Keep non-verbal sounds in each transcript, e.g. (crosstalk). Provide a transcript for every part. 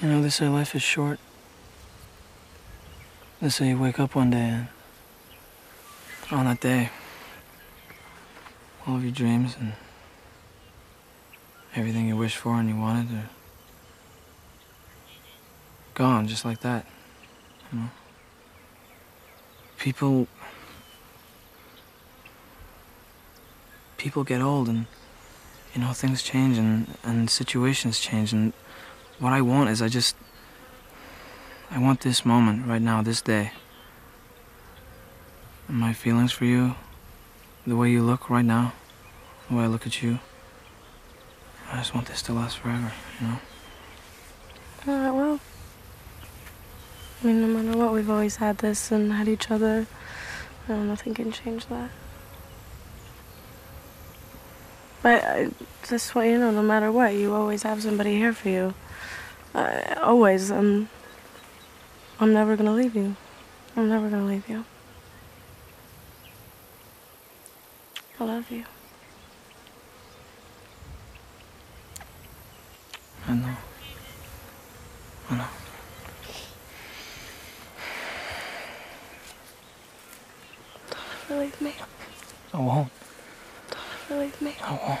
You know, they say life is short. They say you wake up one day and on that day, all of your dreams and everything you wished for and you wanted are gone just like that. You know? People. People get old and, you know, things change and, and situations change. And what I want is I just. I want this moment right now, this day. And my feelings for you, the way you look right now, the way I look at you. I just want this to last forever, you know? Alright, well. I mean, no matter what, we've always had this and had each other. No, nothing can change that. But I just want you to know, no matter what, you always have somebody here for you. Uh, always. Um, I'm never gonna leave you. I'm never gonna leave you. I love you. I know. I know. Don't ever leave me. I won't. Don't ever leave me. I won't.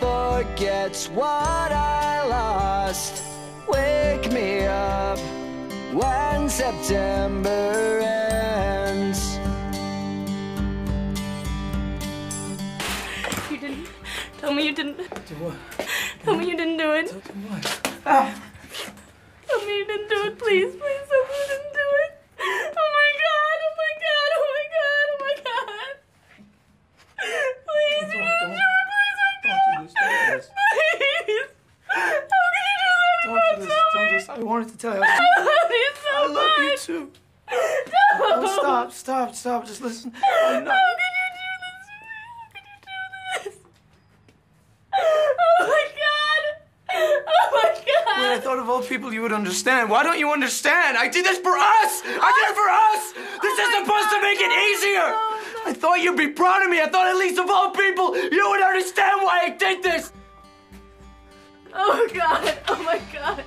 forgets what I lost. Wake me up when September ends. You didn't. Tell me you didn't. Do what? Tell me you didn't do it. Do what? Tell me you didn't do it, please. Please wanted to tell you. (laughs) I love you so I love you too. No. No, stop, stop, stop. Just listen. I How know. can you do this to me? How can you do this? Oh my god. Oh my god. When I thought of all people you would understand. Why don't you understand? I did this for us! I did it for us! This oh is supposed to make it easier! I thought you'd be proud of me. I thought at least of all people you would understand why I did this! Oh god. Oh my god.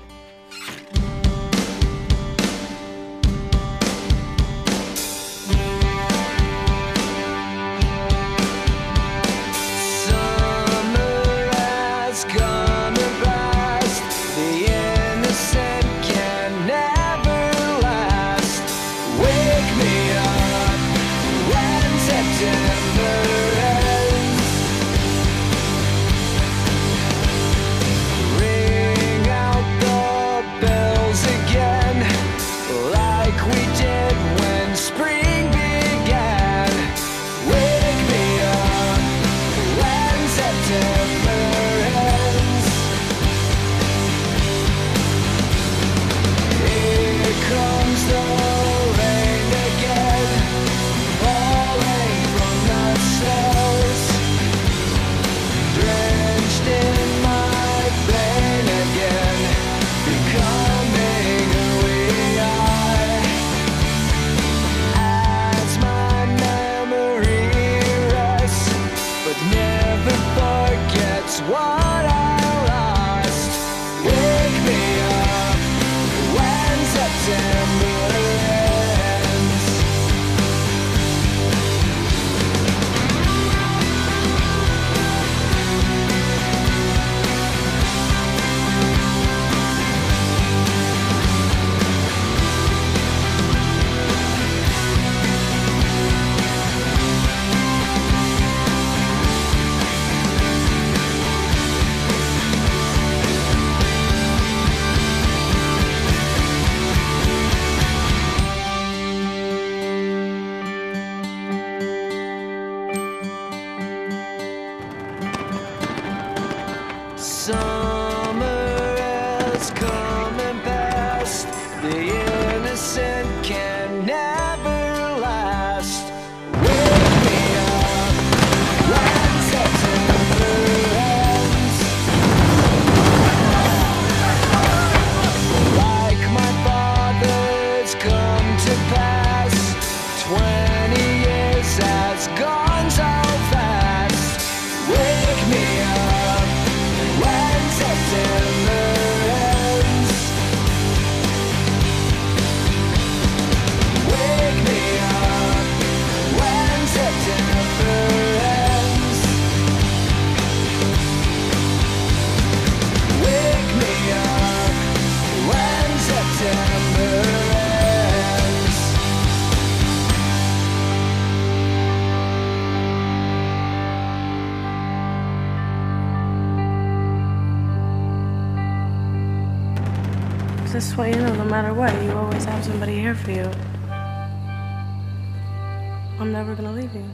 Summer has come and passed. The innocent can never last. Wake me up when September ends. Like my father's come to pass. Twenty years has gone so fast. Wake me up. Just want you know no matter what, you always have somebody here for you. I'm never gonna leave you.